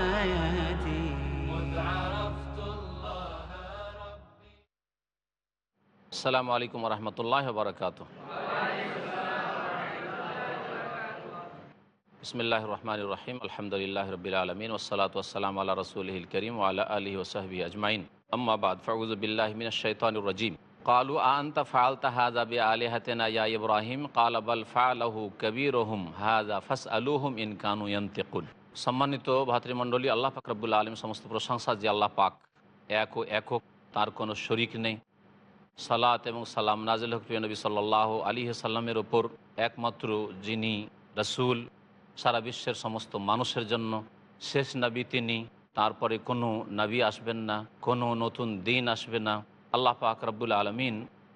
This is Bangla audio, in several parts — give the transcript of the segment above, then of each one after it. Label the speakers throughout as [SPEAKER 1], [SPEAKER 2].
[SPEAKER 1] حياتي الله السلام عليكم ورحمة الله وبركاته. بسم الله
[SPEAKER 2] الرحمن الرحيم. الحمد لله رب العالمين والصلاة والسلام على رسوله الكريم وعلى آله وصحبه أجمعين. أما بعد فأعوذ بالله من الشيطان الرجيم. قالوا أنت فعلت هذا بآلهتنا يا إبراهيم؟ قال بل فعله كبيرهم. هذا فاسألوهم إن كانوا ينتقون সম্মানিত ভাতৃমণ্ডলী, আল্লাহ পাক রব্বুল আলম সমস্ত প্রশংসা যে আল্লাহ পাক এক ও একক তার কোনো শরিক নেই। সালাত এবং সালাম নাজিল হক নবী সাল্লাহ আলী সাল্লামের ওপর, একমাত্র যিনি রসুল সারা বিশ্বের সমস্ত মানুষের জন্য। শেষ নবী তিনি, তারপরে কোনো নবী আসবেন না, কোনো নতুন দিন আসবে না। আল্লাহ পাক রব্বুল আলমিন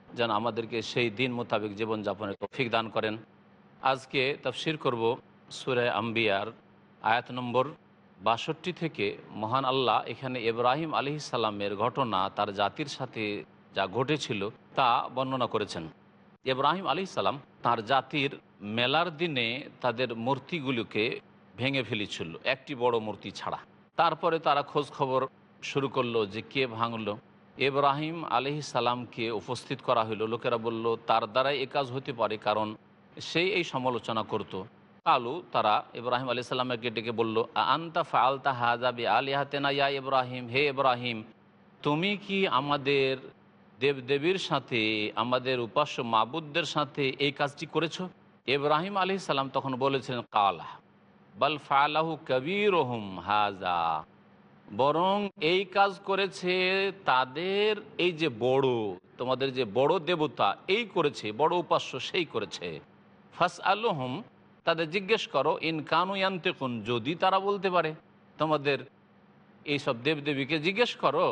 [SPEAKER 2] যেন আমাদেরকে সেই দিন মোতাবেক জীবনযাপনের তৌফিক দান করেন। আজকে তফসির করব সুরে আম্বিয়ার আয়াত নম্বর বাষট্টি থেকে, মহান আল্লাহ এখানে ইব্রাহিম আলি সাল্লামের ঘটনা, তার জাতির সাথে যা ঘটেছিল তা বর্ণনা করেছেন। ইব্রাহিম আলি সাল্লাম তার জাতির মেলার দিনে তাদের মূর্তিগুলোকে ভেঙে ফেলেছিল, একটি বড় মূর্তি ছাড়া। তারপরে তারা খোঁজ খবর শুরু করল যে কে ভাঙল। ইব্রাহিম আলহি সালামকে উপস্থিত করা হলো, লোকেরা বলল, তার দ্বারাই এ কাজ হতে পারে, কারণ সেই এই সমালোচনা করত। কালু তারা ইব্রাহিম আলি সাল্লামকে ডেকে বলল আন্তা ফালতা হাজাবি আলি হাতেনা ইয়া ইব্রাহিম হে ইব্রাহিম তুমি কি আমাদের দেবদেবীর সাথে, আমাদের উপাস্য মাবুদদের সাথে এই কাজটি করেছ? ইব্রাহিম আলি সাল্লাম তখন বলেছিলেন, কালা বল ফালাহু কবির হাজা। বরং এই কাজ করেছে তাদের এই যে বড়, তোমাদের যে বড় দেবতা, এই করেছে, বড় উপাস্য সেই করেছে। ফাস আলহম তাদের জিজ্ঞেস করো, ইন কানু ইয়ান্তেকুন যদি তারা বলতে পারে। তোমাদের এইসব দেবদেবীকে জিজ্ঞেস করো,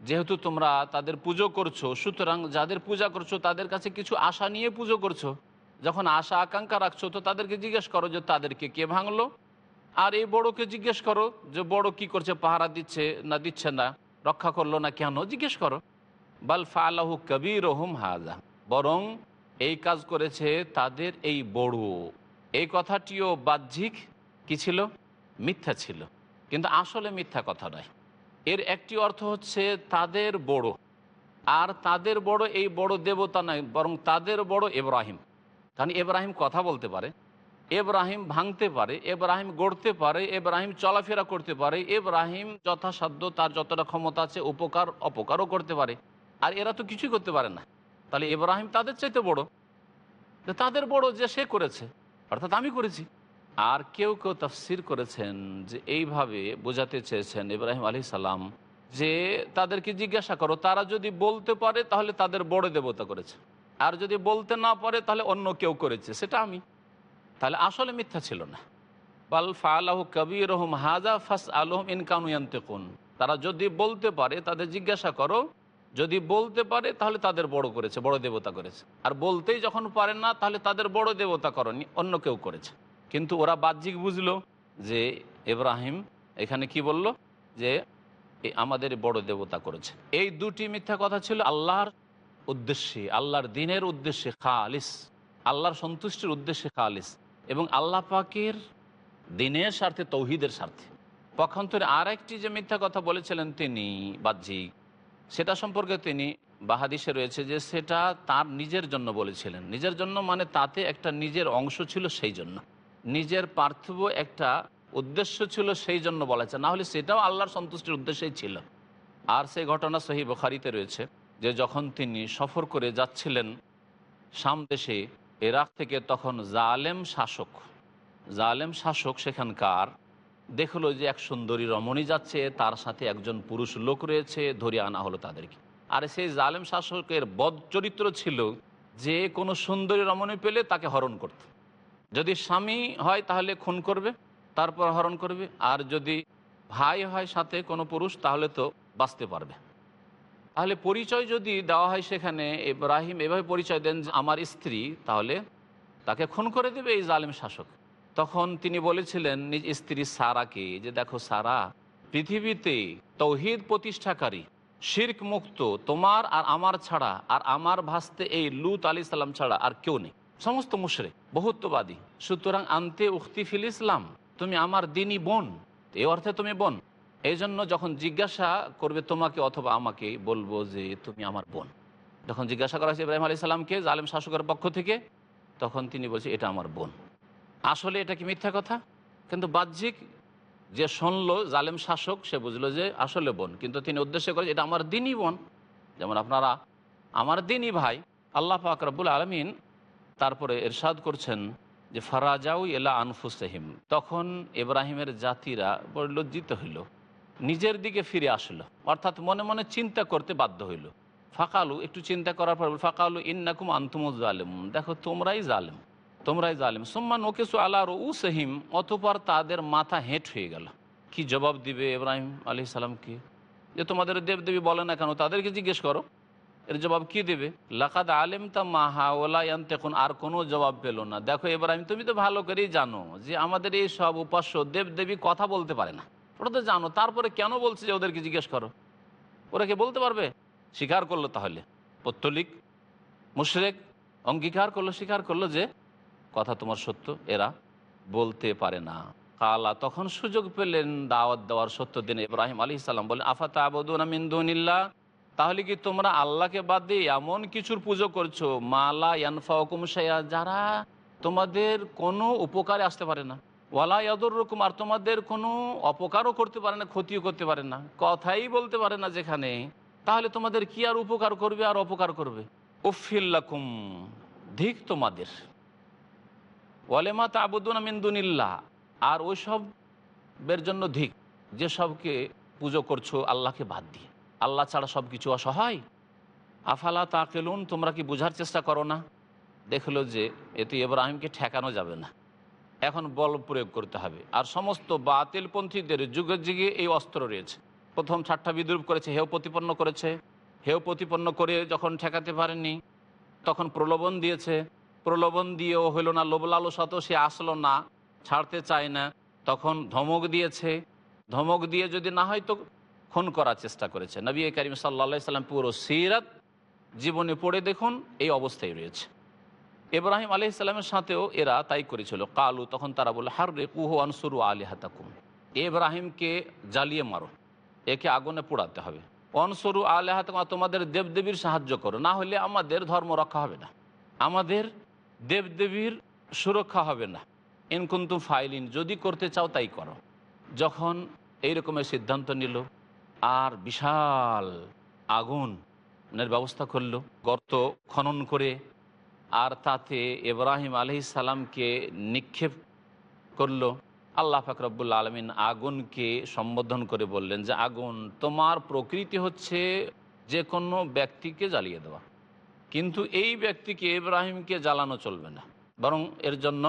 [SPEAKER 2] যেহেতু তোমরা তাদের পুজো করছ, সুতরাং যাদের পূজা করছ, তাদের কাছে কিছু আশা নিয়ে পুজো করছ। যখন আশা, আকাঙ্ক্ষা রাখছো, তো তাদেরকে জিজ্ঞেস করো যে তাদেরকে কে ভাঙলো। আর এই বড়কে জিজ্ঞেস করো যে, বড় কি করছে, পাহারা দিচ্ছে না দিচ্ছে না, রক্ষা করল না কেন? জিজ্ঞেস করো। বাল ফালাহু কবির হাজা বরং এই কাজ করেছে তাদের এই বড়। এই কথাটিও বাহ্যিক কি ছিল? মিথ্যা ছিল। কিন্তু আসলে মিথ্যা কথা নয়। এর একটি অর্থ হচ্ছে তাদের বড়। আর তাদের বড় এই বড় দেবতা নয় বরং তাদের বড় এব্রাহিম। কারণ এব্রাহিম কথা বলতে পারে, এব্রাহিম ভাঙতে পারে, এব্রাহিম গড়তে পারে, এব্রাহিম চলাফেরা করতে পারে, এব্রাহিম যথাসাধ্য তার যতটা ক্ষমতা আছে উপকার, অপকারও করতে পারে। আর এরা তো কিছুই করতে পারে না। তাহলে এব্রাহিম তাদের চাইতে বড়। তাদের বড় যে সে করেছে। অর্থাৎ আমি করেছি। আর কেউ কেউ তফসির করেছেন যে এইভাবে বোঝাতে চেয়েছেন ইব্রাহিম আলী সালাম যে তাদেরকে জিজ্ঞাসা করো, তারা যদি বলতে পারে তাহলে তাদের বড় দেবতা করেছে। আর যদি বলতে না পারে তাহলে অন্য কেউ করেছে, সেটা আমি। তাহলে আসলে মিথ্যা ছিল না। বাল ফালাহ কবির রহম হাজা ফাস আলহম ইনকানুয়ান্তে কোন তারা যদি বলতে পারে, তাদের জিজ্ঞাসা করো যদি বলতে পারে, তাহলে তাদের বড় করেছে, বড় দেবতা করেছে। আর বলতেই যখন পারে না, তাহলে তাদের বড় দেবতা করনি অন্য কেউ করেছে। কিন্তু ওরা বাহ্যিক বুঝলো যে ইব্রাহিম এখানে কি বলল? যে আমাদের বড় দেবতা করেছে। এই দুটি মিথ্যা কথা ছিল আল্লাহর উদ্দেশ্যে, আল্লাহর দিনের উদ্দেশ্যে খালিস, আল্লাহর সন্তুষ্টির উদ্দেশ্যে খালিস এবং আল্লাহ পাকের দিনের স্বার্থে, তৌহিদের স্বার্থে। পক্ষান্তরে আর একটি যে মিথ্যা কথা বলেছিলেন তিনি, বাহ্যিক সেটা সম্পর্কে তিনি বাহাদিসে রয়েছে যে সেটা তার নিজের জন্য বলেছিলেন। নিজের জন্য মানে তাতে একটা নিজের অংশ ছিল সেই জন্য। নিজের পার্থিব একটা উদ্দেশ্য ছিল সেই জন্য বলেছে না হলে সেটাও আল্লাহর সন্তুষ্টির উদ্দেশ্যেই ছিল। আর সেই ঘটনা সহি বখারিতে রয়েছে যে যখন তিনি সফর করে যাচ্ছিলেন সামদেশে এরাক থেকে তখন জালেম শাসক জালেম শাসক সেখানকার দেখল যে এক সুন্দরী রমণী যাচ্ছে, তার সাথে একজন পুরুষ লোক রয়েছে ধরে আনা হলো তাদেরকে। আর সেই জালেম শাসকের বদ চরিত্র ছিল যে কোনো সুন্দরী রমণী পেলে তাকে হরণ করত। যদি স্বামী হয় তাহলে খুন করবে, তারপর হরণ করবে, আর যদি ভাই হয় সাথে কোনো পুরুষ তাহলে তো বাঁচতে পারবে। তাহলে পরিচয় যদি দেওয়া হয় সেখানে ইব্রাহিম এভাবে পরিচয় দেন আমার স্ত্রী, তাহলে তাকে খুন করে দেবে এই জালেম শাসক। তখন তিনি বলেছিলেন, নিজ স্ত্রী সারাকে যে দেখো সারা, পৃথিবীতে তৌহিদ প্রতিষ্ঠাকারী, শির্ক মুক্ত, তোমার আর আমার ছাড়া, আর আমার ভাসতে এই লুত আলি সাল্লাম ছাড়া আর কেউ নেই। সমস্ত মুশরে বহুত্ববাদী। সুতরাং আনতে উক্তি ফিল ইসলাম, তুমি আমার দিনই বোন। এই অর্থে তুমি বোন। এই জন্য যখন জিজ্ঞাসা করবে তোমাকে অথবা আমাকে, বলব যে তুমি আমার বোন। যখন জিজ্ঞাসা করা হয়েছে ইব্রাহিম আলী সাল্লামকে জালেম শাসকের পক্ষ থেকে, তখন তিনি বলছে, এটা আমার বোন। আসলে এটা কি মিথ্যা কথা? কিন্তু বাহ্যিক যে শুনলো, জালেম শাসক, সে বুঝলো যে আসলে বোন। কিন্তু তিনি উদ্দেশ্য করে, এটা আমার দিনই বোন। যেমন আপনারা, আমার দিনই ভাই। আল্লাহ পাক আলমিন তারপরে এরশাদ করছেন যে, ফারাজাউ এলা আনফুসহিম। তখন ইব্রাহিমের জাতিরা বড় লজ্জিত হইল। নিজের দিকে ফিরে আসলো। অর্থাৎ মনে মনে চিন্তা করতে বাধ্য হইল। ফাঁকালু, একটু চিন্তা করার পর ফাঁকালু ইন্নাকুম আন্তুমুজ জালেম দেখো, তোমরাই জালেম। তোমরাই জালিম। সোম্মান ওকেসু আল্লাহ উ সহিম অতপর তাদের মাথা হেঁট হয়ে গেল। কি জবাব দিবে ইব্রাহিম আলি সালামকে যে তোমাদের দেবদেবী বলে না কেন, তাদেরকে জিজ্ঞেস করো। এর জবাব কি দেবে? লাকাদ আলেম তা মাহা ওলায়ান তখন আর কোনো জবাব পেল না। দেখো ইব্রাহিম, তুমি তো ভালো করেই জানো যে আমাদের এই সব উপাস্য দেবদেবী কথা বলতে পারে না। ওটা তো জানো, তারপরে কেন বলছে যে ওদেরকে জিজ্ঞেস করো? ওরা কি বলতে পারবে? স্বীকার করল তাহলে। পত্তলিক, মুশরেক, অঙ্গীকার করল, স্বীকার করল যে কথা তোমার সত্য? এরা বলতে পারে না। কালা, তখন সুযোগ পেলেন দাওয়াত দেওয়ার সত্য দিন ইব্রাহিম আলী ইসলাম বলেন আফাতা আবদুনা তাহলে কি তোমরা আল্লাহকে বাদ দিয়ে এমন কিছুর পুজো করছ? মালা ইয়ানফা হুকুম সাইয়া যারা তোমাদের কোনো উপকারে আসতে পারে না। ওয়ালা ইয়াদুর রকম আর তোমাদের কোনো অপকারও করতে পারে না, ক্ষতিও করতে পারে না। কথাই বলতে পারে না যেখানে। তাহলে তোমাদের কি আর উপকার করবে আর অপকার করবে? উফিল্লাকুম ধিক তোমাদের। ওয়ালেমা তাবুদুন মিন্দুনিল্লাহ আর ওইসবের জন্য ধিক যেসবকে পুজো করছ আল্লাহকে বাদ দিয়ে। আল্লাহ ছাড়া সব কিছু অসহায়। আফালা তাকেলুন, তোমরা কি বোঝার চেষ্টা করো না? দেখল যে এতে ইব্রাহিমকে ঠেকানো যাবে না। এখন বল প্রয়োগ করতে হবে। আর সমস্ত বাতিলপন্থীদের যুগে যুগে এই অস্ত্র রয়েছে। প্রথম ঠাট্টা বিদ্রুপ করেছে হেও প্রতিপন্ন করেছে। হেউ প্রতিপন্ন করে যখন ঠেকাতে পারেনি তখন প্রলোভন দিয়েছে। প্রলোভন দিয়েও হইল না লোভ লালসাতেও সে আসলো না, ছাড়তে চায় না। তখন ধমক দিয়েছে। ধমক দিয়ে যদি না হয় তো খুন করার চেষ্টা করেছে। নবী করিম সাল্লা সাল্লাম পুরো সিরাত জীবনে পড়ে দেখুন, এই অবস্থায় রয়েছে। ইব্রাহিম আলি ইসলামের সাথেও এরা তাই করেছিল। কালু, তখন তারা বলল হার রে কুহু আনসুরু আলী হাতাকুম ইব্রাহিমকে জ্বালিয়ে মারো। একে আগুনে পোড়াতে হবে। অনসরু আলে হাতাকুম তোমাদের দেবদেবীর সাহায্য করো। না হলে আমাদের ধর্ম রক্ষা হবে না। আমাদের দেবদেবীর সুরক্ষা হবে না। ইনকুন্তুম ফাইলিন, যদি করতে চাও তাই করো। যখন এই রকমের সিদ্ধান্ত নিল, আর বিশাল আগুনের ব্যবস্থা করল, গর্ত খনন করে, আর তাতে ইব্রাহিম আলহি সালামকে নিক্ষেপ করল, আল্লাহ ফাকরবুল্লা আলমিন আগুনকে সম্বোধন করে বললেন যে, আগুন তোমার প্রকৃতি হচ্ছে যে কোনো ব্যক্তিকে জ্বালিয়ে দেওয়া। কিন্তু এই ব্যক্তিকে ইব্রাহিমকে জ্বালানো চলবে না। বরং এর জন্য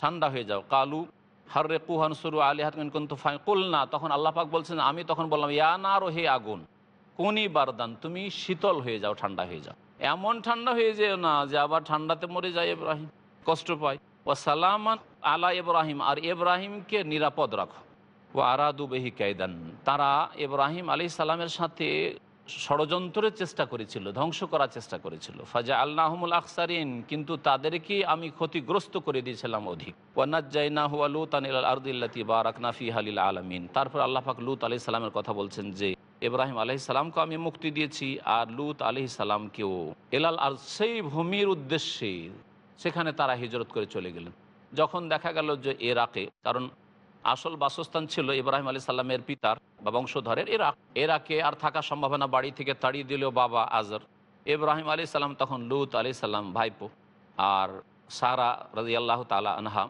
[SPEAKER 2] ঠান্ডা হয়ে যাও। কালু হার্রে কুহান সুরু আলী হাতমিন কিন্তু কুল না তখন আল্লাহ পাক বলছেন, আমি তখন বললাম, ইয়া না রো হে আগুন কোনই বারদান, তুমি শীতল হয়ে যাও, ঠান্ডা হয়ে যাও। এমন ঠান্ডা হয়ে যেও না যে আবার ঠান্ডাতে মরে যায় ইব্রাহিম। কষ্ট পায়। ও সালামান আলা ইব্রাহিম, আর ইব্রাহিমকে নিরাপদ রাখো। ও আরাদু বেহি কায়দান তারা ইব্রাহিম আলী সালামের সাথে ষড়যন্ত্রের চেষ্টা করেছিল, ধ্বংস করার চেষ্টা করেছিল। ফাজা আল্লাহমুল আকসারিন কিন্তু তাদেরকে আমি ক্ষতিগ্রস্ত করে দিয়েছিলাম অধিক। আরদুল্লাতি আলমিন। তারপর আল্লাহ পাক লুত আলি সালামের কথা বলছেন যে, ইব্রাহিম আলহি সালামকে আমি মুক্তি দিয়েছি আর লুত আলহি সালামকেও। এলাল আর সেই ভূমির উদ্দেশ্যে সেখানে তারা হিজরত করে চলে গেলেন। যখন দেখা গেল যে এরাকে, কারণ আসল বাসস্থান ছিল ইব্রাহিম আলী সাল্লামের পিতার বা বংশধরের এরাক এরাকে আর থাকার সম্ভাবনা বাড়ি থেকে তাড়িয়ে দিল বাবা আজর। ইব্রাহিম আলী সাল্লাম তখন লুত আলী সাল্লাম ভাইপো আর সারা রাজি আল্লাহ তালা আনহা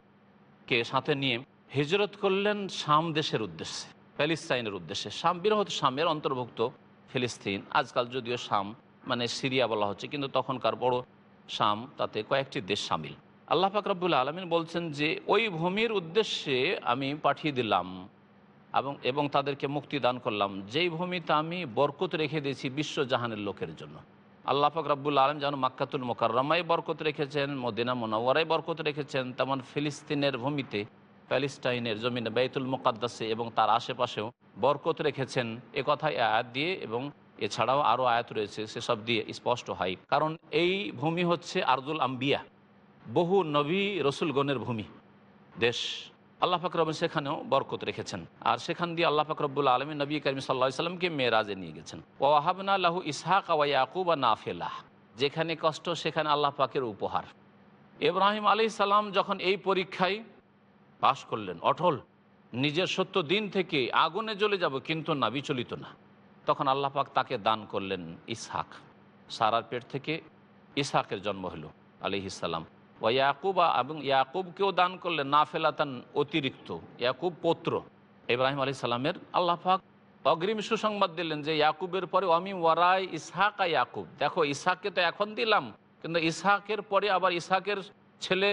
[SPEAKER 2] কে সাথে নিয়ে হিজরত করলেন শাম দেশের উদ্দেশ্যে প্যালিস্তাইনের উদ্দেশ্যে। শাম বৃহৎ শামের অন্তর্ভুক্ত ফিলিস্তিন। আজকাল যদিও শাম মানে সিরিয়া বলা হচ্ছে, কিন্তু তখনকার বড় শাম তাতে কয়েকটি দেশ সামিল। আল্লাহ ফাকরাবুল আলমিন বলছেন যে, ওই ভূমির উদ্দেশ্যে আমি পাঠিয়ে দিলাম এবং এবং তাদেরকে মুক্তি দান করলাম। যেই ভূমিতে আমি বরকত রেখে দিয়েছি বিশ্বজাহানের লোকের জন্য। আল্লাহ পাক রাব্বুল আলম যেন মাক্কাতুল মোকাররমাই বরকত রেখেছেন, মদিনা মোনাওয়ারাই বরকত রেখেছেন, তেমন ফিলিস্তিনের ভূমিতে, প্যালেস্টাইনের জমিনে বেতুল মোকাদ্দাসে এবং তার আশেপাশেও বরকত রেখেছেন। এ কথায় আয়াত দিয়ে এবং এছাড়াও আরও আয়াত রয়েছে, সেসব দিয়ে স্পষ্ট হয়। কারণ এই ভূমি হচ্ছে আরদুল আম্বিয়া। বহু নবী রসুলগণের ভূমি, দেশ। আল্লাহ ফাকরব সেখানেও বরকত রেখেছেন। আর সেখান দিয়ে আল্লাহ ফাকরবুল আলমী নবী করিম সাল্লাহ সাল্লামকে মেয়েরাজে নিয়ে গেছেন। ও আহাবনা লাহু ইসহাক ওয়া ইয়াকুব আর নাফেলাহ, যেখানে কষ্ট, সেখানে আল্লাহ পাকের উপহার। ইব্রাহিম আলি সাল্লাম যখন এই পরীক্ষায় পাশ করলেন, অটল, নিজের সত্য দিন থেকে আগুনে জ্বলে যাব, কিন্তু না, বিচলিত না। তখন আল্লাহ পাক তাকে দান করলেন ইসহাক। সারার পেট থেকে ইসহাকের জন্ম হলো আলিহিসাল্লাম ও ইয়াকুবা এবং ইয়াকুবকেও দান করলেন না ফেলাতান অতিরিক্ত, ইয়াকুব পত্র। ইব্রাহিম আলী সাল্লামের আল্লাহ অগ্রিম সুসংবাদ দিলেন যে ইয়াকুবের পরে অমি ওয়ারাই ইসহাক ইয়াকুব। দেখো, ইসহাককে তো এখন দিলাম, কিন্তু ইসহাকের পরে আবার ইসহাকের ছেলে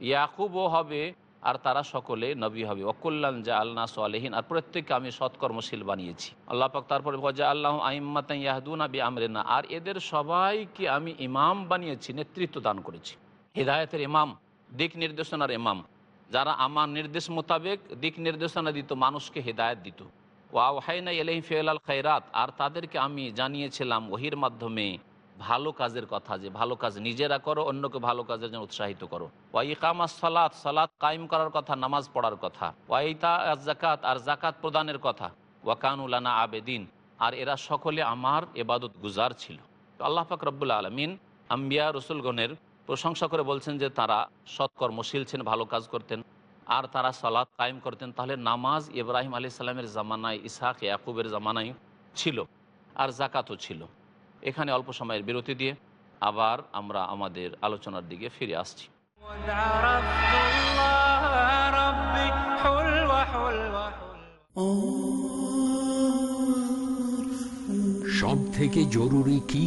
[SPEAKER 2] ইয়াকুবও হবে আর তারা সকলে নবী হবে। অকল্যাণ যা আল্লাহ সালেহীন, আর প্রত্যেককে আমি সৎকর্মশীল বানিয়েছি। আল্লাহ পাক তারপরে যা আল্লাহ আইম্মাতা ইয়াহদুনা বি আমরেনা আর এদের সবাইকে আমি ইমাম বানিয়েছি, নেতৃত্ব দান করেছি। হৃদায়তের ইমাম, দিক নির্দেশনার ইমাম। যারা আমার নির্দেশ মোতাবেক দিক নির্দেশনা দিত, মানুষকে হৃদায়ত দিত। ওয়াও হাইনা এলহি ফেলাল খায়রাত, আর তাদেরকে আমি জানিয়েছিলাম ওহির মাধ্যমে, ভালো কাজের কথা যে ভালো কাজ নিজেরা করো, অন্যকে ভালো কাজের জন্য উৎসাহিত করো। ওয়াই কামা সালাত সালাত কায়েম করার কথা, নামাজ পড়ার কথা। ওয়াইতা জাকাত আর জাকাত প্রদানের কথা। ওয়াকানুলানা আবেদিন, আর এরা সকলে আমার এবাদত গুজার ছিল। আল্লাহ পাক আলমিন আম্বিয়া রসুলগণের প্রশংসা করে বলছেন যে তারা সৎকর্মশীল ছিলেন, ভালো কাজ করতেন। আর তারা সালাদ কায়েম করতেন, তাহলে নামাজ ইব্রাহিম আলি সাল্লামের জামানায় ইসাহ ইয়াকুবের জামানায় ছিল আর জাকাতও ছিল। এখানে অল্প সময়ের বিরতি দিয়ে আবার আমরা আমাদের আলোচনার দিকে ফিরে আসছি।
[SPEAKER 3] সব থেকে জরুরি কি?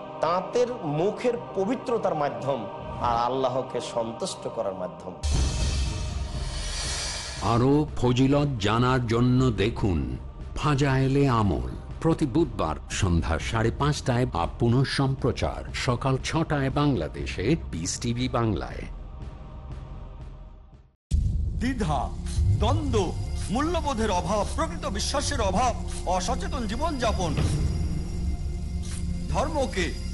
[SPEAKER 4] দাঁতের মুখের পবিত্রতার মাধ্যম আর আল্লাহকে সন্তুষ্ট করার মাধ্যম।
[SPEAKER 3] আরও ফজিলত জানার জন্য দেখুন ফাজাইলে আমল। প্রতি বুধবার সন্ধ্যা সাড়ে পাঁচটায় বা পুনঃ সম্প্রচার সকাল ছটায় বাংলাদেশে পিস টিভি বাংলায়।
[SPEAKER 5] দ্বিধা দ্বন্দ্ব মূল্যবোধের অভাব প্রকৃত বিশ্বাসের অভাব অসচেতন জীবনযাপন। ধর্মকে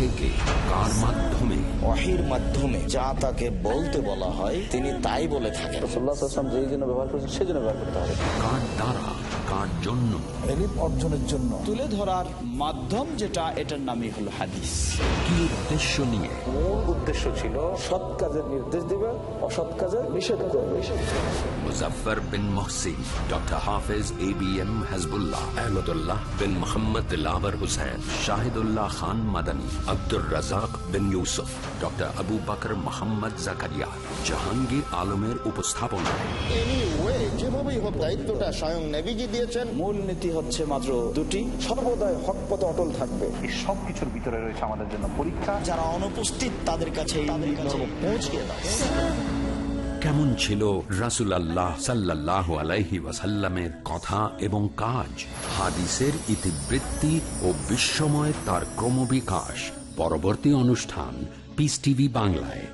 [SPEAKER 3] থেকে কার মাধ্যমে?
[SPEAKER 4] অহির মাধ্যমে যা তাকে বলতে বলা হয় তিনি তাই বলে থাকেন।
[SPEAKER 6] যেই জন্য ব্যবহার করছেন সেই জন্য ব্যবহার করতে হবে।
[SPEAKER 3] কার দ্বারা কার জন্য?
[SPEAKER 6] অর্জনের জন্য। তুলে ধরার মাধ্যম যেটা এটার নামই হলো হাদিস।
[SPEAKER 3] কি উদ্দেশ্য নিয়ে?
[SPEAKER 6] মূল উদ্দেশ্য ছিল সৎ কাজের নির্দেশ দিবে অসৎ কাজের নিষেধ করবে।
[SPEAKER 3] Muzaffar bin Mohsin doctor Hafez A B M Hasbullah Ahmadullah bin Mohammad Dilawar Hussain Shahidullah Khan Madani Abdur Razzak bin Yusuf doctor Abu Bakar Mohammad Zakaria Jahangir আলমের উপস্থাপনায়
[SPEAKER 7] যেভাবেই হোক দায়িত্বটা স্বয়ং নেভিজি দিয়েছেন।
[SPEAKER 6] মূল নীতি হচ্ছে মাত্র দুটি। সর্বদাই হক পথে অটল থাকবে।
[SPEAKER 8] এই সব কিছুর ভিতরে রয়েছে আমাদের জন্য পরীক্ষা।
[SPEAKER 4] যারা অনুপস্থিত তাদের কাছে
[SPEAKER 3] কেমন ছিল রাসুল আল্লাহ সাল্লাহ আলাইহি ওয়াসাল্লামের কথা এবং কাজ? হাদিসের ইতিবৃত্তি ও বিস্ময় তার ক্রমবিকাশ। পরবর্তী অনুষ্ঠান পিস টিভি বাংলায়।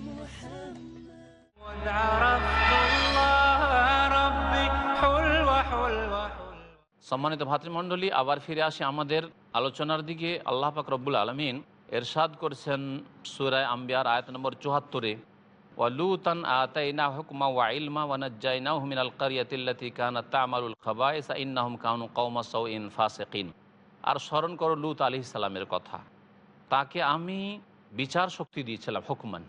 [SPEAKER 2] সম্মানিত ভাতৃমণ্ডলী, আবার ফিরে আসি আমাদের আলোচনার দিকে। আল্লাহ পাক রব্বুল আলমিন এরশাদ করছেন সুরায় আম্বিয়ার আয়াত নম্বর চুহাত্তরে ওয়ালুতান আতাইনা হুকমা ওয়া ইলমা ওয়া নাজ্জাইনাহু মিনাল কারিয়াতিল্লাতি কানাত তা'মালুল খাবাইস ইন্নাহুম কানু কওমা সাউইন ফাসিকিন। আর স্মরণ করো লুত আলাইহিস সালামের কথা। তাকে আমি বিচার শক্তি দিয়েছিলাম হুকমান।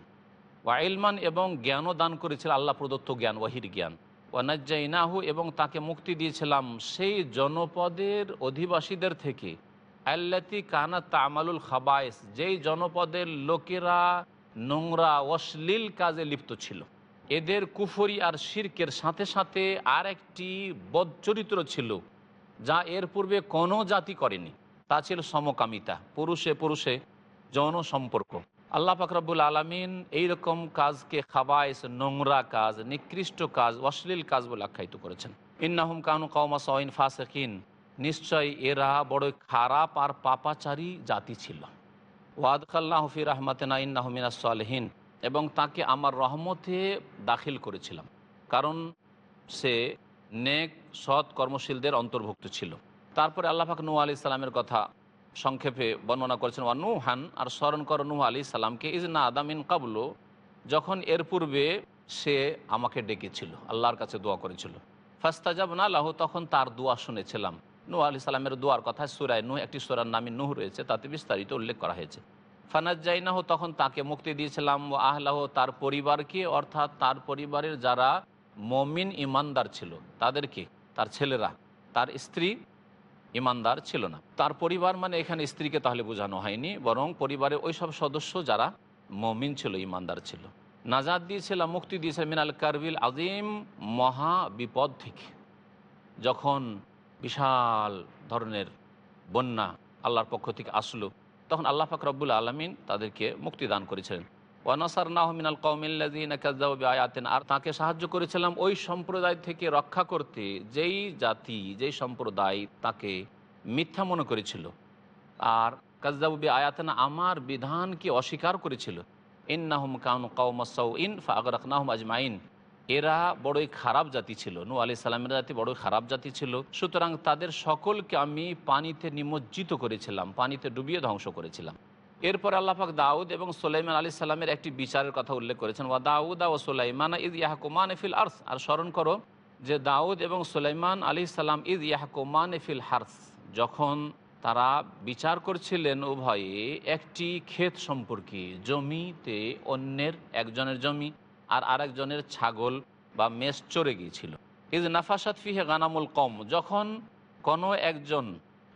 [SPEAKER 2] ওয়া ইলমান এবং জ্ঞানও দান করেছিল আল্লাহ প্রদত্ত জ্ঞান, ওয়াহির জ্ঞান। ওয়ানাজ্জাইনাহু এবং তাকে মুক্তি দিয়েছিলাম সেই জনপদের অধিবাসীদের থেকে। আল্লাতি কানা তামালুল খাবায়েস যেই জনপদের লোকেরা নোংরা অশ্লীল কাজে লিপ্ত ছিল। এদের কুফরি আর শির্কের সাথে সাথে আর একটি বদচরিত্র ছিল, যা এর পূর্বে কোনো জাতি করেনি। তা ছিল সমকামিতা, পুরুষে পুরুষে যৌন সম্পর্ক আল্লাহ ফাকরাবুল আলমিন এইরকম কাজকে খাবাইস, নোংরা কাজ, নিকৃষ্ট কাজ, অশ্লীল কাজ বলে আখ্যায়িত করেছেন। ইন্নাহুম কানু কৌমা সঈন ফাসেকিন। নিশ্চয় এরা বড় খারাপ আর পাপাচারী জাতি ছিল। ওয়াদ খাল্লাহ ফি রহমাতেনা ইন্নাহমিনা সালহীন। এবং তাকে আমার রহমতে দাখিল করেছিলাম। কারণ সে নেক, সৎ কর্মশীলদের অন্তর্ভুক্ত ছিল। তারপরে আল্লাহ পাক নূ আলি সালামের কথা সংক্ষেপে বর্ণনা করেছেন, ওয়া নুহান, আর স্মরণ করো নূহ আলি সালামকে, ইজ না আদামিন কাবলো যখন এর পূর্বে সে আমাকে ডেকেছিল, আল্লাহর কাছে দোয়া করেছিল। ফাস্তাজাব না লাহু তখন তার দোয়া শুনেছিলাম। নূহ আলি সালামের দোয়ার কথা সুরায় নূহ, একটি সুরার নামে নুহ রয়েছে, তাতে বিস্তারিত উল্লেখ করা হয়েছে। ফানাজ্জাইনাহ তখন তাকে মুক্তি দিয়েছিলাম ও আহলাহ তার পরিবারকে, অর্থাৎ তার পরিবারের যারা মমিন ইমানদার ছিল, তাদেরকে, তার ছেলেরা, তার স্ত্রী ইমানদার ছিল না। তার পরিবার মানে এখানে স্ত্রীকে তাহলে বোঝানো হয়নি, বরং পরিবারের ওই সব সদস্য যারা মমিন ছিল, ইমানদার ছিল। নাজাদ দিয়েছিলাম মুক্তি দিয়েছিলাম মিনাল কারবিল আজিম মহা বিপদ থেকে। যখন বিশাল ধরনের বন্যা আল্লাহর পক্ষ থেকে আসলো, তখন আল্লাহ পাক রব্বুল আলমিন তাদেরকে মুক্তি দান করেছিলেন। ওয়ানাসার নাহ মিনাল কৌমিল্লাদিন আয়াতেন আর তাকে সাহায্য করেছিলাম ওই সম্প্রদায় থেকে রক্ষা করতে, যেই জাতি, যেই সম্প্রদায় তাকে মিথ্যা মনে করেছিল। আর কাজাবুবি আয়াতেন আমার বিধানকে অস্বীকার করেছিল। ইন ইন্নাহুম কাউন কৌমাসাউ ইন ফাগরাকনাহম আজমাইন। এরা বড়ই খারাপ জাতি ছিল। নু আলি সালামের জাতি বড়ই খারাপ জাতি ছিল। সুতরাং তাদের সকলকে আমি পানিতে নিমজ্জিত করেছিলাম, পানিতে ডুবিয়ে ধ্বংস করেছিলাম। এরপর আল্লাহাক দাউদ এবং সোলাইমান আলী সাল্লামের একটি বিচারের কথা উল্লেখ করেছেন। ওয়া দাউদ ও সোলাইমান ইদ ইয়াহকুমান ফিল আর্স। আর স্মরণ করো যে দাউদ এবং সোলাইমান আলী সাল্লাম ইদ ইয়াহকুমান ফিল হার্স যখন তারা বিচার করছিলেন উভয়ে, একটি ক্ষেত সম্পর্কে, জমিতে অন্যের, একজনের জমি আর আরেকজনের ছাগল বা মেষ চড়ে গিয়েছিল। ইজ নাফাসাত ফিহে গানামুল কম যখন কোনো একজন,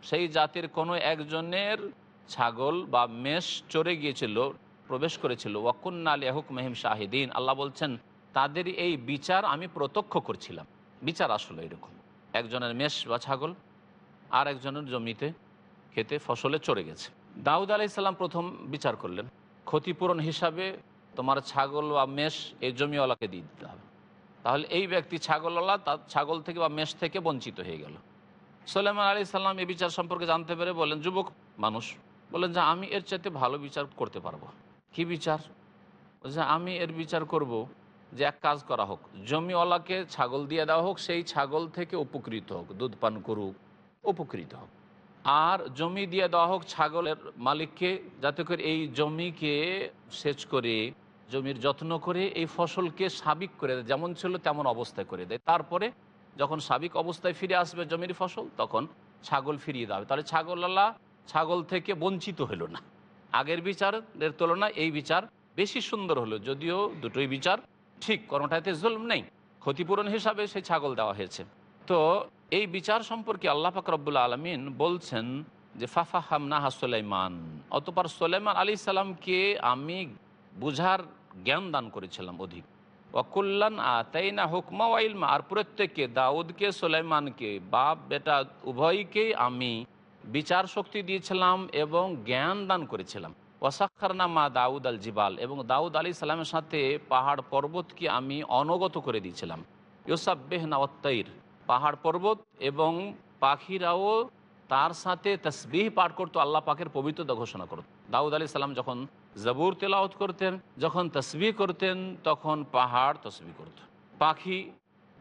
[SPEAKER 2] সেই জাতির কোনো একজনের ছাগল বা মেষ চড়ে গিয়েছিল, প্রবেশ করেছিল। ওয়াকুন্না আলী আহুক মেহিম শাহিদিন। আল্লাহ বলছেন, তাদের এই বিচার আমি প্রত্যক্ষ করছিলাম। বিচার আসলে এরকম। একজনের মেষ বা ছাগল, আর একজনের জমিতে খেতে ফসলে চড়ে গেছে। দাউদ আলাইসাল্লাম প্রথম বিচার করলেন, ক্ষতিপূরণ হিসাবে তোমার ছাগল বা মেষ এই জমিওয়ালাকে দিয়ে দিতে হবে। তাহলে এই ব্যক্তি ছাগলওয়ালা, তার ছাগল থেকে বা মেষ থেকে বঞ্চিত হয়ে গেল। সোলেমান আলী সাল্লাম এই বিচার সম্পর্কে জানতে পেরে বলেন, যুবক মানুষ বলেন যে আমি এর চাইতে ভালো বিচার করতে পারব। কি বিচার? যে আমি এর বিচার করব যে এক কাজ করা হোক। জমিওয়ালাকে ছাগল দিয়ে দেওয়া হোক, সেই ছাগল থেকে উপকৃত হোক, দুধ পান করুক, উপকৃত হোক। আর জমি দিয়ে দেওয়া হোক ছাগলের মালিককে, যাতে করে এই জমিকে সেচ করে, জমির যত্ন করে এই ফসলকে সাবিক করে দেয়, যেমন ছিল তেমন অবস্থায় করে দেয়। তারপরে যখন সাবিক অবস্থায় ফিরে আসবে জমির ফসল, তখন ছাগল ফিরিয়ে দেওয়া হবে। তাহলে ছাগলওয়ালা ছাগল থেকে বঞ্চিত হলো না। আগের বিচারের তুলনায় এই বিচার বেশি সুন্দর হলো, যদিও দুটোই বিচার ঠিক কোনোটাতে জুলম নেই, ক্ষতিপূরণ হিসাবে সেই ছাগল দেওয়া হয়েছে। তো এই বিচার সম্পর্কে আল্লাহ ফাকরবুল্লা আলমিন বলছেন যে ফাফা হামনাহা সোলাইমান। অতপর সোলাইমান আলী সাল্লামকে আমি বুঝার জ্ঞান দান করেছিলাম অধিক। অকুল্লান ওয়াকুল্লান আতাইনা হুকমা ওয়াইলমা আর প্রত্যেককে দাউদকে, সোলাইমানকে বাপ বেটা উভয়কেই আমি বিচার শক্তি দিয়েছিলাম এবং জ্ঞান দান করেছিলাম। ওয়াসাক্ষারনা মা দাউদ আল জিবাল এবং দাউদ আলী সালামের সাথে পাহাড় পর্বতকে আমি অনগত করে দিয়েছিলাম। ইউসাব্বেহ নাওয়াত্তাইর পাহাড় পর্বত এবং পাখিরাও তার সাথে তসবিহ পাঠ করতো, আল্লাহ পাকের পবিত্রতা ঘোষণা করত। দাউদ আলী সালাম যখন জবুর তেলাওত করতেন, যখন তসবি করতেন, তখন পাহাড় তসবি করত, পাখি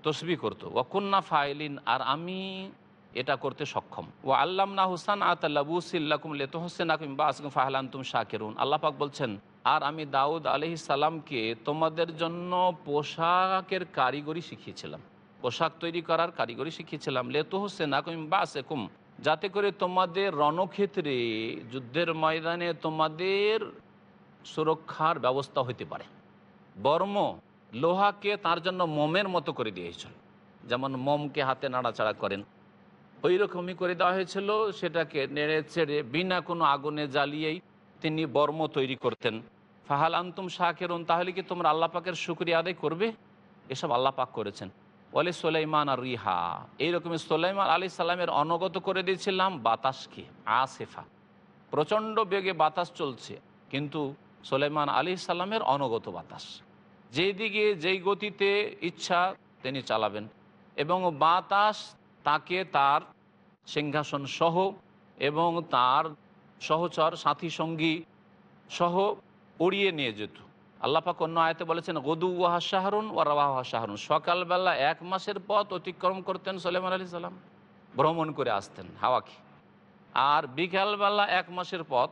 [SPEAKER 2] তসবি করতো। ওয়াকুন্না ফাইলিন, আর আমি এটা করতে সক্ষম। ও আল্লাম না হুসান আতাল্লাবুসিল্লাকুম লেতো হোসেন আকুম বা আসকুম ফাহলান তুম শাকেরুন। আল্লাহ পাক বলছেন, আর আমি দাউদ আলহি সালামকে তোমাদের জন্য পোশাকের কারিগরি শিখিয়েছিলাম। পোশাক তৈরি করার কারিগরি শিখিয়েছিলাম। লেতো হোসেন আকুম বা আসেকুম যাতে করে তোমাদের রণক্ষেত্রে যুদ্ধের ময়দানে তোমাদের সুরক্ষার ব্যবস্থা হতে পারে। বর্ম লোহাকে তার জন্য মোমের মতো করে দিয়েছিল। যেমন মোমকে হাতে নাড়াচাড়া করেন। ওই রকমই করে দেওয়া হয়েছিল, সেটাকে নেড়ে চেড়ে বিনা কোনো আগুনে জ্বালিয়েই তিনি বর্ম তৈরি করতেন। ফাহাল আন্তুম শাকেরুন, তাহলে কি তোমরা আল্লাহ পাকের শুক্রিয়া আদায় করবে? এসব আল্লাহ পাক করেছেন। বলে সোলাইমান আর রিহা, এইরকমই সোলাইমান আলি সাল্লামের অনগত করে দিয়েছিলাম বাতাসকে, আসেফা। প্রচণ্ড বেগে বাতাস চলছে, কিন্তু সোলাইমান আলি সাল্লামের অনগত বাতাস। যেই দিকে, যেই গতিতে ইচ্ছা, তিনি চালাবেন। এবং বাতাস তাকে তার সিংহাসন সহ এবং তার সহচর সাথী সঙ্গী সহ উড়িয়ে নিয়ে যেত। আল্লাপাক অন্য আয়তে বলেছেন গদু ওয়াহা শাহরুন ও রাওয়াহা শাহরুন। সকালবেলা এক মাসের পথ অতিক্রম করতেন সোলেমান আলী সাল্লাম ভ্রমণ করে আসতেন হাওয়াকে আর বিকালবেলা এক মাসের পথ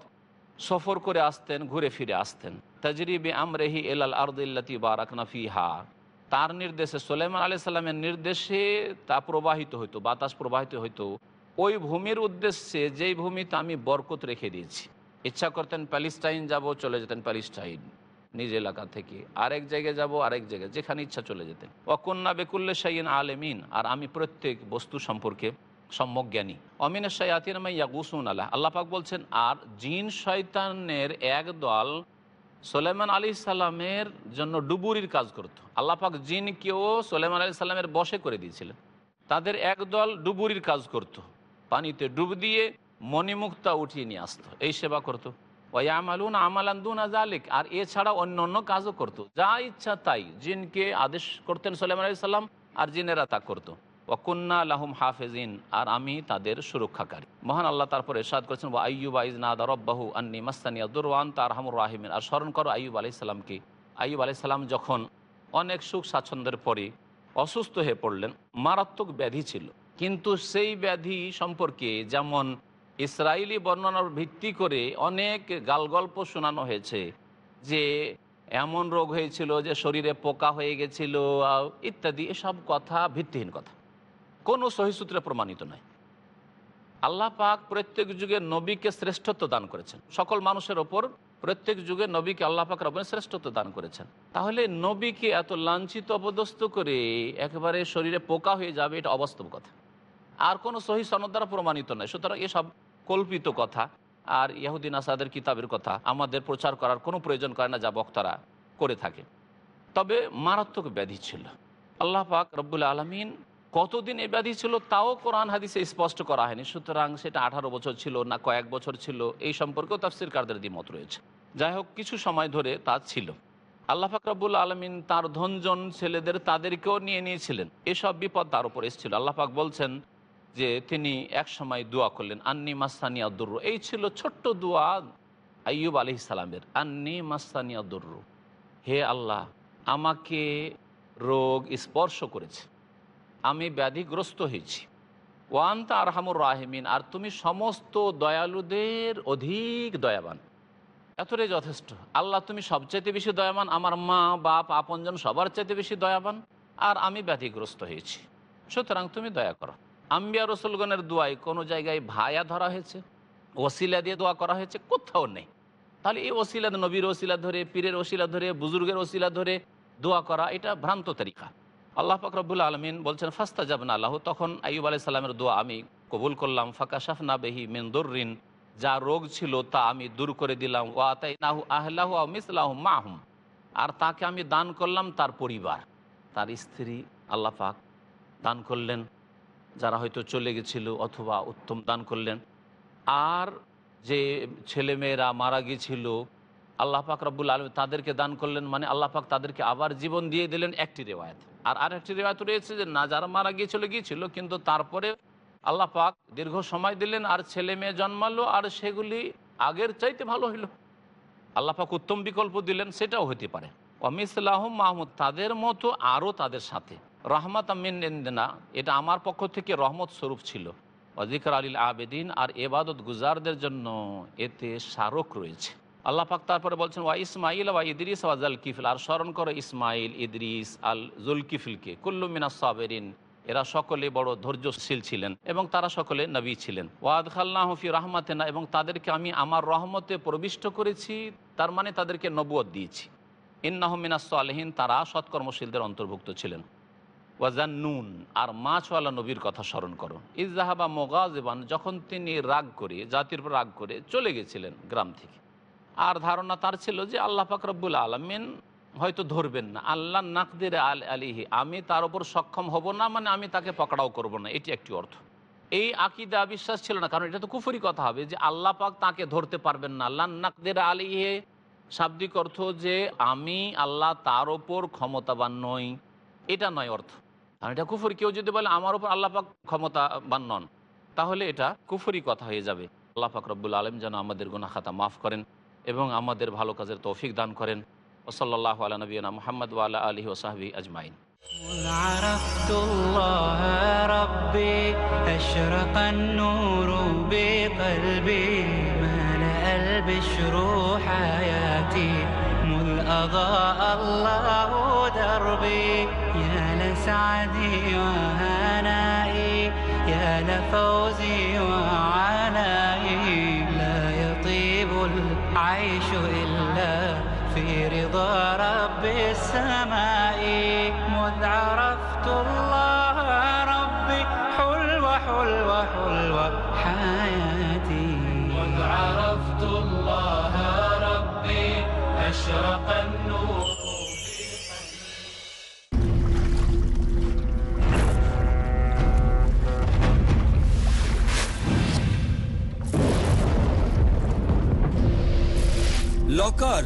[SPEAKER 2] সফর করে আসতেন, ঘুরে ফিরে আসতেন। তাজরিবে আমরেহি এলাল আর্দিল্লাতি বারাকনা ফিহা। তার নির্দেশে সোলেমান আলি সাল্লামের নির্দেশে তা প্রবাহিত হইতো, বাতাস প্রবাহিত হইতো। ওই ভূমির উদ্দেশ্যে যেই ভূমিতে আমি বরকত রেখে দিয়েছি। ইচ্ছা করতেন প্যালিস্টাইন যাব, চলে যেতেন প্যালিস্টাইন, নিজ এলাকা থেকে। আরেক জায়গায় যাব, আরেক জায়গায়, যেখানে ইচ্ছা চলে যেতেন। অকন্যা বেকুল্লে সাইন আলেমিন, আর আমি প্রত্যেক বস্তু সম্পর্কে সম্যক জ্ঞানী। অমিনের সাইয়াতিন ইয়াগুসুন আল্লাহ আল্লাপাক বলছেন, আর জিন শয়তানের এক দল সোলেমান আলী সাল্লামের জন্য ডুবুরির কাজ করত। আল্লাপাক জিনকেও সোলেমান আলী সাল্লামের বসে করে দিয়েছিলেন। তাদের একদল ডুবুরির কাজ করত। পানিতে ডুব দিয়ে মণিমুক্তা উঠিয়ে নিয়ে আসতো। এই সেবা করত। ওয়ামালুন আমালান্দুন আজালিক আর এছাড়া অন্য অন্য কাজও করতো। যা ইচ্ছা তাই। জিনকে আদেশ করতেন সোলেমান আলী সাল্লাম আর জিনেরা তা করতো। ওয়াকুন্না লাহুম হাফেজিন, আর আমি তাদের সুরক্ষাকারী। মহান আল্লাহ তারপর এরশাদ করেছেন, ওয়া আইয়ুব আইজ নাদা রব্বাহু আন্নি মাস্তানিয়া দুরওয়ান তার হামুর রাহিমিন। আর স্মরণ করো আইয়ুব আলি সাল্লামকে আইয়ুব আলি সাল্লাম যখন অনেক সুখ স্বাচ্ছন্দ্যের পরে অসুস্থ হয়ে পড়লেন, মারাত্মক ব্যাধি ছিল। কিন্তু সেই ব্যাধি সম্পর্কে যেমন ইসরায়েলি বর্ণনার ভিত্তি করে অনেক গালগল্প শোনানো হয়েছে যে, এমন রোগ হয়েছিল যে শরীরে পোকা হয়ে গেছিল ইত্যাদি, এসব কথা ভিত্তিহীন কথা। কোনো সহিসূত্রে প্রমাণিত নয় আল্লাহ পাক প্রত্যেক যুগে নবীকে শ্রেষ্ঠত্ব দান করেছেন। সকল মানুষের ওপর প্রত্যেক যুগে নবীকে আল্লাহ পাক রবেন শ্রেষ্ঠত্ব দান করেছেন। তাহলে নবীকে এত লাঞ্ছিত, অপদস্থ করে একেবারে শরীরে পোকা হয়ে যাবে, এটা অবাস্তব কথা। আর কোনো সহি সনদ দ্বারা প্রমাণিত নয় সুতরাং এসব কল্পিত কথা আর ইয়াহুদ্দিন আসাদের কিতাবের কথা আমাদের প্রচার করার কোনো প্রয়োজন করে না যা বক্তারা করে থাকে। তবে মারাত্মক ব্যাধি ছিল। আল্লাহ পাক রব্বুল আলমিন কতদিন এই ব্যাধি ছিল তাও কোরআন হাদিসে স্পষ্ট করা হয়নি। সুতরাং সেটা আঠারো বছর ছিল না কয়েক বছর ছিল। এই সম্পর্কেও তাফসির কারদের দ্বিমত রয়েছে। যাই হোক কিছু সময় ধরে তা ছিল। আল্লাহ ফাকরাবুল আলমিন তার ধনজন ছেলেদের তাদেরকেও নিয়ে নিয়েছিলেন। এসব বিপদ তার উপর এসেছিল। আল্লাহ পাক বলছেন যে তিনি এক সময় দোয়া করলেন, আন্নি মাস্তানিয়া দুর্র। এই ছিল ছোট্ট দোয়া আইয়ুব আলি সালামের। আন্নি মাস্তানিয়া দুর্র। হে আল্লাহ, আমাকে রোগ স্পর্শ করেছে। আমি ব্যাধিগ্রস্ত হয়েছি। ওয়ান্তা আরহামুর রাহিমিন, আর তুমি সমস্ত দয়ালুদের অধিক দয়াবান। এতটাই যথেষ্ট। আল্লাহ তুমি সবচাইতে বেশি দয়াবান, আমার মা, বাপ, আপনজন সবার চাইতে বেশি দয়াবান, আর আমি ব্যাধিগ্রস্ত হয়েছি। সুতরাং তুমি দয়া করো। আম্বিয়া রসুলগণের দোয়ায় কোনো জায়গায় ভায়া ধরা হয়েছে? ওসিলা দিয়ে দোয়া করা হয়েছে? কোথাও নেই। তাহলে এই ওসিলা নবীর ওসিলা ধরে, পীরের ওসিলা ধরে, বুজুর্গের ওসিলা ধরে দোয়া করা, এটা ভ্রান্ত তরিকা। আল্লাহ ফকরবুল আলমিন বলছেন ফাস্তা যাবেন আল্লাহ তখন আইব আলাই সাল্লামের দোয়া আমি কবুল করলাম। ফাঁকা শাফনা বেহি মেন্দুরিন যা রোগ ছিল তা আমি দূর করে দিলাম। ও আতাই নাহু আহলাহ মিসলাহ মাহুম। আর তাকে আমি দান করলাম তার পরিবার। তার স্ত্রী আল্লাহ পাক দান করলেন। যারা হয়তো চলে গেছিল অথবা উত্তম দান করলেন। আর যে ছেলেমেয়েরা মারা গিয়েছিল আল্লাহ পাক রব্বুল আলম তাদেরকে দান করলেন। মানে আল্লাহ পাক তাদেরকে আবার জীবন দিয়ে দিলেন একটি রেওয়ায়ত। আর আরেকটি রেওয়ায়ত রয়েছে যে না, যারা মারা গিয়েছিল গিয়েছিল, কিন্তু তারপরে আল্লাহ পাক দীর্ঘ সময় দিলেন, আর ছেলে মেয়ে জন্মালো, আর সেগুলি আগের চাইতে ভালো হইল। আল্লাহ পাক উত্তম বিকল্প দিলেন, সেটাও হতে পারে। অমিসাল্লাহ মাহমুদ, তাদের মতো আরও তাদের সাথে। রহমত আমিনা এটা আমার পক্ষ থেকে রহমত স্বরূপ ছিল। অজিকর আলীল আবেদিন, আর এবাদত গুজারদের জন্য এতে স্মারক রয়েছে। আল্লাহ পাক তারপরে বলছেন, ওয়া ইসমাইল ওয়া ইদরিস ওয়া জালকিফিল আর স্মরণ করো ইসমাইল ইদরিস আল জুলকিফিলকে কুল্লু মিনা সাবেরিন। এরা সকলে বড় ধৈর্যশীল ছিলেন এবং তারা সকলে নবী ছিলেন। ওয়াদ খাল্লাহফি রহমাতেনা এবং তাদেরকে আমি আমার রহমতে প্রবিষ্ট করেছি, তার মানে তাদেরকে নবুয়ত দিয়েছি। ইন্নাহমিনা সালেহীন, তারা সৎকর্মশীলদের অন্তর্ভুক্ত ছিলেন। ওয়াজান নুন আর মাছওয়ালা নবীর কথা স্মরণ করো। ইজাহাবা মোগাজেবান যখন তিনি রাগ করে, জাতির রাগ করে চলে গেছিলেন গ্রাম থেকে। আর ধারণা তার ছিল যে আল্লাহ ফাকরবুল আলমিন হয়তো ধরবেন না। আল্লাহ নাকদের আল আলিহি, আমি তার উপর সক্ষম হব না মানে আমি তাকে পকড়াও করব না, এটি একটি অর্থ। এই আকিদা বিশ্বাস ছিল না, কারণ এটা তো কুফুরি কথা হবে যে আল্লাহ পাক তাকে ধরতে পারবেন না। আল্লাহ নাকদের আলিহে, শাব্দিক অর্থ যে আমি আল্লাহ তার ওপর ক্ষমতাবান নই, এটা নয় অর্থ। কারণ এটা কুফুরি, কেউ যদি বলে আমার ওপর আল্লাহ পাক ক্ষমতাবান নন, তাহলে এটা কুফুরি কথা হয়ে যাবে। আল্লাহ পাক রব্বুল আলম যেন আমাদের গুনা খাতা মাফ করেন। এবং আমাদের ভালো কাজের তৌফিক দান করেন ওসল্লাহ আলা নবীনা মোহাম্মদ ওয়ালা আলহি ওসাহাবি আজমাইন
[SPEAKER 1] مذ عرفت الله ربي أشرق النور بقلبي ملأ البشر حياتي مذ أضاء الله دربي يا لسعدي وهنائي يا لفوزي وعنائي رضا رب السماء مذ عرفت الله ربي حلوة حلوة حلوة حياتي مذ عرفت الله ربي أشرق النور
[SPEAKER 5] লকার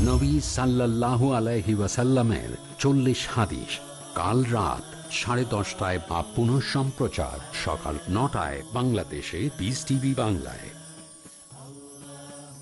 [SPEAKER 3] নবী সাল্লাল্লাহু আলাইহি ওয়াসাল্লামের চল্লিশ হাদিস। কাল রাত সাড়ে দশটায় বা পুনঃ সম্প্রচার সকাল নটায় বাংলাদেশে বিস টিভি বাংলায়।